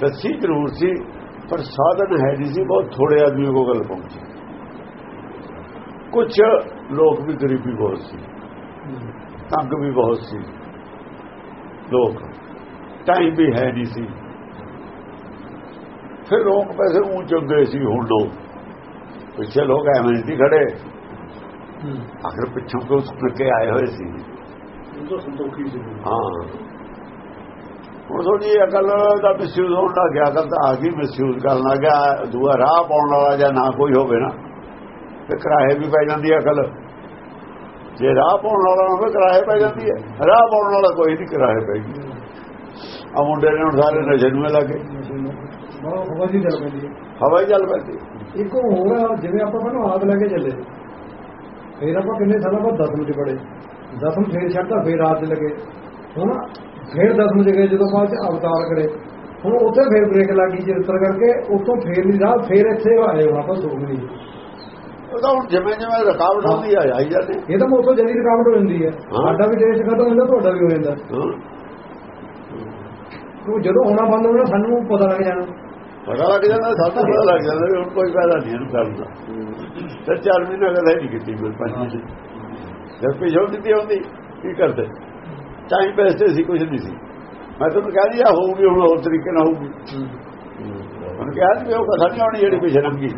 ਦੱਸੀ ਜ਼ਰੂਰ ਸੀ ਪਰ ਸਾਧਨ ਹੈ ਨਹੀਂ ਸੀ ਬਹੁਤ ਥੋੜੇ ਆਦਮੀਆਂ ਕੋ ਗੱਲ ਪਹੁੰਚੀ। ਕੁਝ ਲੋਕ ਵੀ ਗਰੀਬੀ ਬਹੁਤ ਸੀ। ਤੰਗ ਵੀ ਬਹੁਤ ਸੀ। ਲੋਕ ਟਾਈਮ ਵੀ ਹੈ ਨਹੀਂ ਸੀ। ਫਿਰ ਲੋਕ ਪੈਸੇ ਉਹ ਚੰਗੇ ਸੀ ਹੁਣ ਲੋਕ ਪਿੱਛੇ ਲੋਕ ਐਵੇਂ ਨਹੀਂ ਖੜੇ। ਆਖਰ ਪਿੱਛੋਂ ਕੋ ਸੁਣ ਕੇ ਆਏ ਹੋਏ ਸੀ? ਹਾਂ। ਹੁਣ ਥੋੜੀ ਅਕਲ ਦਾ ਮਿਸਯੂਜ਼ ਹੋਣ ਲੱਗ ਗਿਆ ਅਕਲ ਤਾਂ ਆ ਗਈ ਮਿਸਯੂਜ਼ ਕਰਨ ਲੱਗ ਗਿਆ ਦੂਆ ਰਾਹ ਪਾਉਣ ਵਾਲਾ ਜਾਂ ਨਾ ਕੋਈ ਹੋਵੇ ਨਾ ਤੇ ਕਿਰਾਏ ਵੀ ਪੈ ਜਾਂਦੀ ਹੈ ਅਕਲ। ਜੇ ਰਾਹ ਪਾਉਣ ਵਾਲਾ ਹੋਵੇ ਕਿਰਾਏ ਪੈ ਜਾਂਦੀ ਹੈ ਰਾਹ ਪਾਉਣ ਵਾਲਾ ਕੋਈ ਨਹੀਂ ਕਿਰਾਏ ਪੈਗੀ ਆ ਮੁੰਡੇ ਨੇ ਸਾਰੇ ਨਸ਼ੇ ਨੂੰ ਲੱਗੇ। ਹਵਾ ਜੀ ਚੱਲ ਪੈਂਦੀ ਹੈ। ਪੈਂਦੀ ਇੱਕ ਹੋਰ ਜਿਵੇਂ ਆਪਾਂ ਮੈਨੂੰ ਆਦ ਲੈ ਕੇ ਚੱਲੇ। ਫਿਰ ਆਪਾਂ ਕਿੰਨੇ ਸਾਲਾਂ ਬਾਅਦ ਦਸਮ ਚ ਪੜੇ ਦਸਮ ਫੇਰ ਛੱਡਦਾ ਫੇਰ ਚ ਲੱਗੇ। ਹੁਣ ਫੇਰ ਦਸਮ ਚ ਗਏ ਜਦੋਂ ਬਾਅਦ ਚ ਅਵਤਾਰ ਕਰੇ। ਹੁਣ ਉੱਥੇ ਫੇਰ ਬ੍ਰੇਕ ਲੱਗੀ ਚਰਿੱਤਰ ਕਰਕੇ ਉੱਥੋਂ ਫੇਰ ਨਹੀਂ ਰਾਹ ਫੇਰ ਇੱਥੇ ਆਏ ਹੁਣ ਆਪਾਂ ਸੁਖ ਨਹੀਂ ਉਹ ਤਾਂ ਹੁਣ ਜਿਵੇਂ ਜਿਵੇਂ ਰਕਾਵਟ ਹੁੰਦੀ ਆ ਆਈ ਜਾਂਦੇ। ਇਹ ਤਾਂ ਮੋਤੋਂ ਜਦੀ ਰਕਾਵਟ ਹੋ ਜਾਂਦੀ ਹੈ। ਹਾਂ। ਸਾਡਾ ਵੀ ਦੇਸ਼ ਖਤਮ ਹੁੰਦਾ ਤੁਹਾਡਾ ਵੀ ਹੋ ਜਾਂਦਾ। ਹਾਂ। ਉਹ ਜਦੋਂ ਹੋਣਾ ਬੰਦ ਹੋਣਾ ਸਾਨੂੰ ਪਤਾ ਲੱਗ ਜਾਣਾ। ਪਤਾ ਲੱਗ ਜਾਂਦਾ ਸਭ ਤੋਂ ਪਤਾ ਲੱਗ ਜਾਂਦਾ ਵੀ ਹੁਣ ਕੋਈ ਫਾਇਦਾ ਨਹੀਂ ਇਹਨੂੰ ਕਰਨ ਦਾ। ਤੇ ਚਾਰ ਮਹੀਨੇ ਕਦੇ ਨਹੀਂ ਕੀਤੀ ਕੋਈ ਪੰਜ ਮਹੀਨੇ। ਜਦ ਪਿਛੋਂ ਦਿੱਤੀ ਹੁੰਦੀ ਕੀ ਕਰਦੇ? ਟਾਈਮ ਪੈਸੇ ਸੀ ਕੁਝ ਨਹੀਂ ਸੀ। ਮੈਂ ਤੁਹਾਨੂੰ ਕਹਿ ਦਿਆ ਹੋਊਗੀ ਹੁਣ ਹੋਰ ਤਰੀਕੇ ਨਾਲ ਹੋਊਗੀ। ਹੁਣ ਕਿਹਾ ਵੀ ਉਹ ਕਥਾ ਨਹੀਂ ਆਉਣੀ ਜਿਹੜੀ ਪਿਛੇ ਲੰਗੀ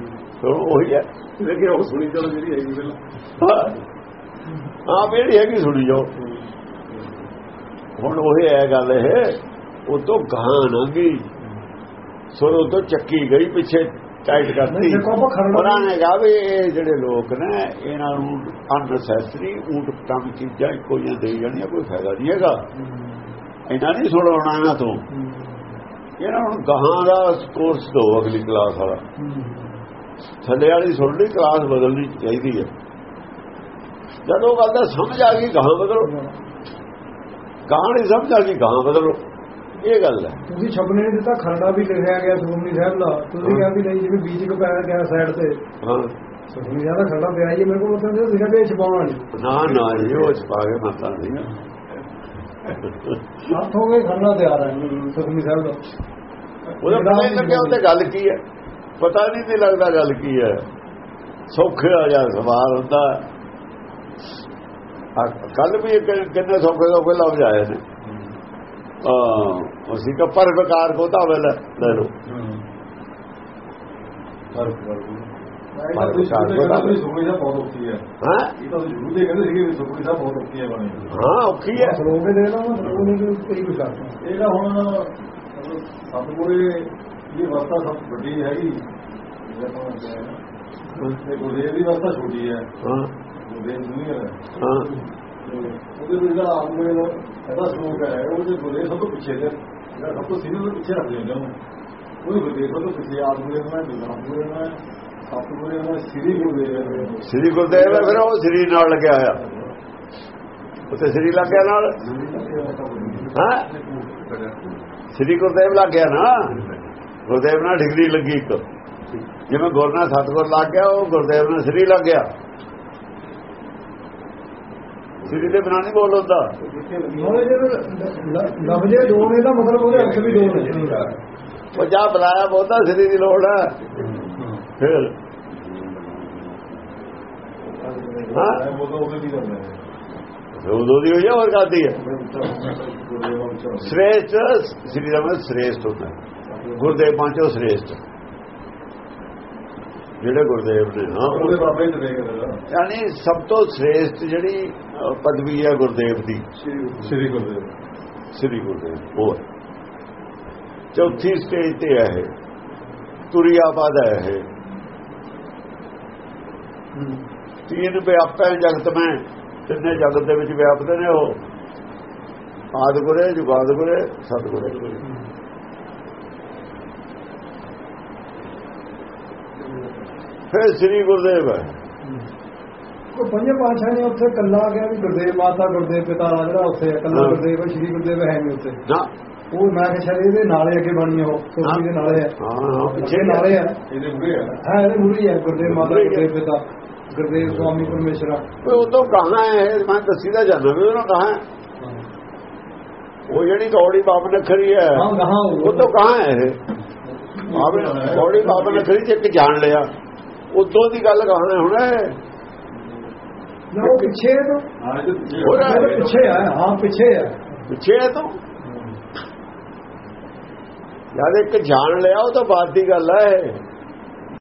ਉਹੀ ਹੈ। ਲੇਕਿਨ ਉਹ ਸੁਣੀ ਚਲੋ ਜਿਹੜੀ ਹੈਗੀ ਪਹਿਲਾਂ। ਹਾਂ। ਵੀ ਜਿਹੜੀ ਹੈਗੀ ਸੁਣੀ ਜਾਓ। ਹੁਣ ਉਹ ਹੈ ਗੱਲ ਇਹ ਉਹ ਤੋਂ ਗਾਂ ਨਾ ਗਈ ਸੁਰ ਉਹ ਤੋਂ ਚੱਕੀ ਗਈ ਪਿੱਛੇ ਟਾਈਟ ਕਰਤੀ। ਉਹਨਾਂ ਨੇ ਕਿਹਾ ਵੀ ਇਹ ਜਿਹੜੇ ਲੋਕ ਨੇ ਇਹਨਾਂ ਨੂੰ ਅਨਸੈਸਰੀ ਊਟ ਪਟਾਂਗ ਚੀਜ਼ਾਂ ਇੱਕੋ ਜਿਹੀਆਂ ਦੇਈ ਜਾਣੀਆਂ ਕੋਈ ਫਾਇਦਾ ਨਹੀਂ ਹੈਗਾ। ਇਹਨਾਂ ਨਹੀਂ ਸੁਣਾਉਣਾ ਇਹਨਾਂ ਤੋਂ। ਇਹਨਾਂ ਨੂੰ ਗਾਂ ਦਾ ਕੋਰਸ ਦੋ ਅਗਲੀ ਕਲਾਸ ਵਾਲਾ। ਥੱਲੇ ਵਾਲੀ ਸੁਣ ਲਈ ਕਲਾਸ ਬਦਲਣੀ ਚਾਹੀਦੀ ਹੈ। ਜਦੋਂ ਗੱਲ ਦਾ ਸਮਝ ਆ ਗਈ ਗਾਂ ਬਦਲੋ। ਗਾਂ ਨਹੀਂ ਸਮਝ ਆ ਗਈ ਗਾਂ ਬਦਲੋ। ਇਹ ਗੱਲ ਹੈ। ਤੁਸੀਂ ਛਪਨੇ ਨੇ ਦਿੱਤਾ ਖਰੜਾ ਵੀ ਲਿਖਿਆ ਗਿਆ ਸੁਖਮਨੀ ਸਾਹਿਬ ਦਾ। ਤੁਸੀਂ ਕਿਹਾ ਵੀ ਨਹੀਂ ਜਿਵੇਂ ਬੀਜ ਕਪਾਇਆ ਗਿਆ ਸਾਈਡ ਤੇ। ਹਾਂ। ਸੁਖਮਨੀ ਸਾਹਿਬ ਦਾ ਖਰੜਾ ਪਿਆ ਹੀ ਮੇਰੇ ਕੋਲ ਉੱਥੇ ਤੇ ਲਿਖਿਆ ਵੀ ਛਪਾਉਣਾ ਨਹੀਂ ਨਾ ਨਾ ਇਹ ਉਹ ਛਪਾ ਕੇ ਮਤਾਂ ਨਹੀਂ ਹੱਥ ਹੋ ਗਏ ਖਰੜਾ ਤਿਆਰ ਹੈ ਸੁਖਮਨੀ ਸਾਹਿਬ ਦਾ। ਉਹਦਾ ਪਤਾ ਨਹੀਂ ਲੱਗਿਆ ਉਹਤੇ ਗੱਲ ਕੀ ਹੈ। ਪਤਾ ਨਹੀਂ ਤੇ ਲੱਗਦਾ ਗੱਲ ਕੀ ਹੈ। ਸੌਖੇ ਆ ਜਾਂ ਸਵਾਲ ਹੁੰਦਾ। ਕੱਲ ਵੀ ਕਿੰਨੇ ਸੌਖੇ ਸੌਖੇ ਲਫ਼ਜ਼ ਆਏ ਨੇ। ਉਸੇ ਦਾ ਪਰ ਵਿਕਾਰ ਕੋ ਤਾਂ ਲੈ ਲੈ ਪਰ ਵਿਕਾਰ ਕੋ ਤਾਂ ਬਹੁਤ ਔਖੀ ਹੈ ਹਾਂ? ਇਹ ਤਾਂ ਜ਼ਰੂਰ ਦੇ ਕਹਿੰਦੇ ਸੀਗੇ ਸੁਖਮਨੀ ਸਾਹਿਬ ਬਹੁਤ ਔਖੀ ਹੈ ਬਣੀ। ਹਾਂ ਔਖੀ ਹੈ ਸਲੋਕ ਦੇ ਦੇਣਾ ਮੈਂ ਸਲੋਕ ਨਹੀਂ ਕੋਈ ਕਈ ਕੁਛ ਕਰਦਾ ਇਹ ਤਾਂ ਹੁਣ ਸਤਿਗੁਰੇ ਇਹ ਵਸਤਾ ਸਭ ਵੱਡੀ ਹੈਗੀ। ਨਾ। ਗੁਰਦੇਵ ਦੀ ਵਸਤਾ ਛੋਟੀ ਹੈ। ਹਾਂ। ਗੁਰਦੇਵ ਦੁਨੀਆ ਹੈ। ਹਾਂ। ਉਹਦੇ ਵਿੱਚ ਜਿਹੜਾ ਆਦਮੀ ਇਹਦਾ ਸਲੋਕ ਹੈ। ਉਹ ਜੇ ਸਭ ਤੋਂ ਪਿੱਛੇ ਹੈ ਜਿਹੜਾ ਸਭ ਤੋਂ ਸੀਨੀਅਰ ਪਿੱਛੇ ਰੱਖ ਦਿੰਦੇ ਉਹਨੂੰ। ਉਹਦੇ ਗੁਰਦੇਵ ਸਭ ਤੋਂ ਪਿੱਛੇ ਆਦਮੀ ਦਾ ਮੈਂ ਦੁਕਾਨ ਪੂਰੇ ਮੈਂ ਸਤਿਗੁਰੇ ਦਾ ਸ੍ਰੀ ਗੁਰਦੇਵ ਸ੍ਰੀ ਗੁਰਦੇਵ ਹੈ ਫਿਰ ਉਹ ਸ੍ਰੀ ਨਾਲ ਲੱਗਿਆ ਹੋਇਆ। ਉੱਥੇ ਸ੍ਰੀ ਲੱਗ ਗਿਆ ਨਾਲ? ਹਾਂ? ਸ੍ਰੀ ਗੁਰਦੇਵ ਲੱਗ ਗਿਆ ਨਾ? ਗੁਰਦੇਵ ਨਾਲ ਡਿਗਰੀ ਲੱਗੀ ਇੱਕ। ਜਿਵੇਂ ਗੁਰ ਨਾਲ ਸਤਗੁਰ ਲੱਗ ਗਿਆ, ਉਹ ਗੁਰਦੇਵ ਨਾਲ ਸ੍ਰੀ ਲੱਗ ਗਿਆ। ਸ੍ਰੀ ਦੇ ਬਿਨਾਂ ਨਹੀਂ ਬੋਲ ਹੁੰਦਾ। ਲਫ਼ਜ਼ੇ ਦੋ ਨੇ ਦਾ ਮਤਲਬ ਉਹਦੇ ਅਰਥ ਵੀ ਦੋ ਨੇ ਉਹ ਜਾ ਬੁਲਾਇਆ ਬਹੁਤਾ ਸ੍ਰੀ ਦੀ ਲੋੜ ਹੈ। ਫਿਰ? ਹਾਂ? ਉਹਦੇ ਹੈ ਦੀ ਹੋਈ ਆ ਹੋਰ ਕਰਦੀ ਹੈ। ਸ੍ਰੇਸ਼ਟ ਸ੍ਰੀ ਦਾ ਮਤਲਬ ਸ੍ਰੇਸ਼ਟ ਹੁੰਦਾ। ਹੈ। ਗੁਰਦੇਵ ਪੰਚੋ ਸ੍ਰੇਸ਼ਟ। ਜਿਹੜੇ ਗੁਰਦੇਵ ਨੇ ਹਾਂ ਉਹਦੇ ਬਾਬੇ ਚ ਦੇਖ ਰਿਹਾ ਯਾਨੀ ਸਭ ਤੋਂ ਸ੍ਰੇਸ਼ਟ ਜਿਹੜੀ ਪਦਵੀ ਹੈ ਗੁਰਦੇਵ ਦੀ। ਸ੍ਰੀ ਗੁਰਦੇਵ। ਸ੍ਰੀ ਗੁਰਦੇਵ ਉਹ। ਚੌਥੀ ਸਟੇਜ ਤੇ ਹੈ ਇਹ। ਤੁਰਿਆ ਬਾਦ ਹੈ ਇਹ। ਤੀਨ ਵਿਆਪੈ ਜਗਤ ਮੈਂ ਤਿੰਨੇ ਜਗਤ ਦੇ ਵਿੱਚ ਵਿਆਪਦੇ ਨੇ ਉਹ। ਆਦ ਗੁਰੇ ਜੁਗਾਦ ਗੁਰੇ ਸਤਗੁਰੇ। ਫਿਰ ਸ੍ਰੀ ਗੁਰਦੇਵ ਹੈ ਕੋਈ ਪੰਜੇ ਪਾਤਸ਼ਾਹ ਨੇ ਉੱਥੇ ਕੱਲਾ ਗਿਆ ਵੀ ਗੁਰਦੇਵ ਮਾਤਾ ਗੁਰਦੇਵ ਪਿਤਾ ਜਿਹੜਾ ਉੱਥੇ ਹੈ ਕੱਲਾ ਹਾਂ। ਗੁਰਦੇਵ ਹੈ, ਸ਼੍ਰੀ ਗੁਰਦੇਵ ਹੈ ਨਹੀਂ ਉੱਥੇ। ਨਾ। ਉਹ ਮੈਂ ਕਿਹਾ ਸ਼ਾਇਦ ਇਹਦੇ ਨਾਲੇ ਅੱਗੇ ਬਣੀ ਉਹ ਕੋਸ਼ੀ ਦੇ ਨਾਲੇ ਹੈ ਹਾਂ ਹਾਂ। ਪਿੱਛੇ ਨਾਲੇ ਹੈ ਇਹਦੇ ਬੁਰੇ ਆ। ਹੈ ਇਹਦੇ ਮੂਰੀ ਹੈ ਗੁਰਦੇਵ ਮਾਤਾ ਹੀ ਹੈ। ਗੁਰਦੇਵ ਪਿਤਾ ਗੁਰਦੇਵ ਸੁਆਮੀ ਪਰਮੇਸ਼ਰਾ ਉਹ ਤੋਂ ਕਹਾਂ ਹੈ ਮੈਂ ਦੱਸੀ ਦਾ ਜਾਂਦਾ ਵੀ ਉਹਨਾਂ ਕਹਾਂ ਹੈ। ਉਹ ਜਿਹੜੀ ਕੌੜੀ ਬਾਪ ਨਖਰੀ ਹੈ ਹਾਂ ਉਹ ਤੋਂ ਕਹਾਂ ਹੈ ਇਹ ਆਵੇ ਕੌੜੀ ਬਾਪ ਨਖਰੀ ਚ ਇੱਕ ਜਾਣ ਲਿਆ। ਉਦੋਂ ਦੀ ਗੱਲ ਕਹਾਂ ਹੈ ਹੁਣ ਇਹ। ਨਾ ਉਹ ਪਿੱਛੇ ਹੈ ਤੋਂ? ਹਾਂ ਹੈ। ਪਿੱਛੇ ਹੈ ਹਾਂ ਪਿੱਛੇ ਹੈ। ਪਿੱਛੇ ਹੈ ਤੋਂ? ਜਦ ਇੱਕ ਜਾਣ ਲਿਆ ਉਹ ਤਾਂ ਬਾਤ ਦੀ ਗੱਲ ਹੈ।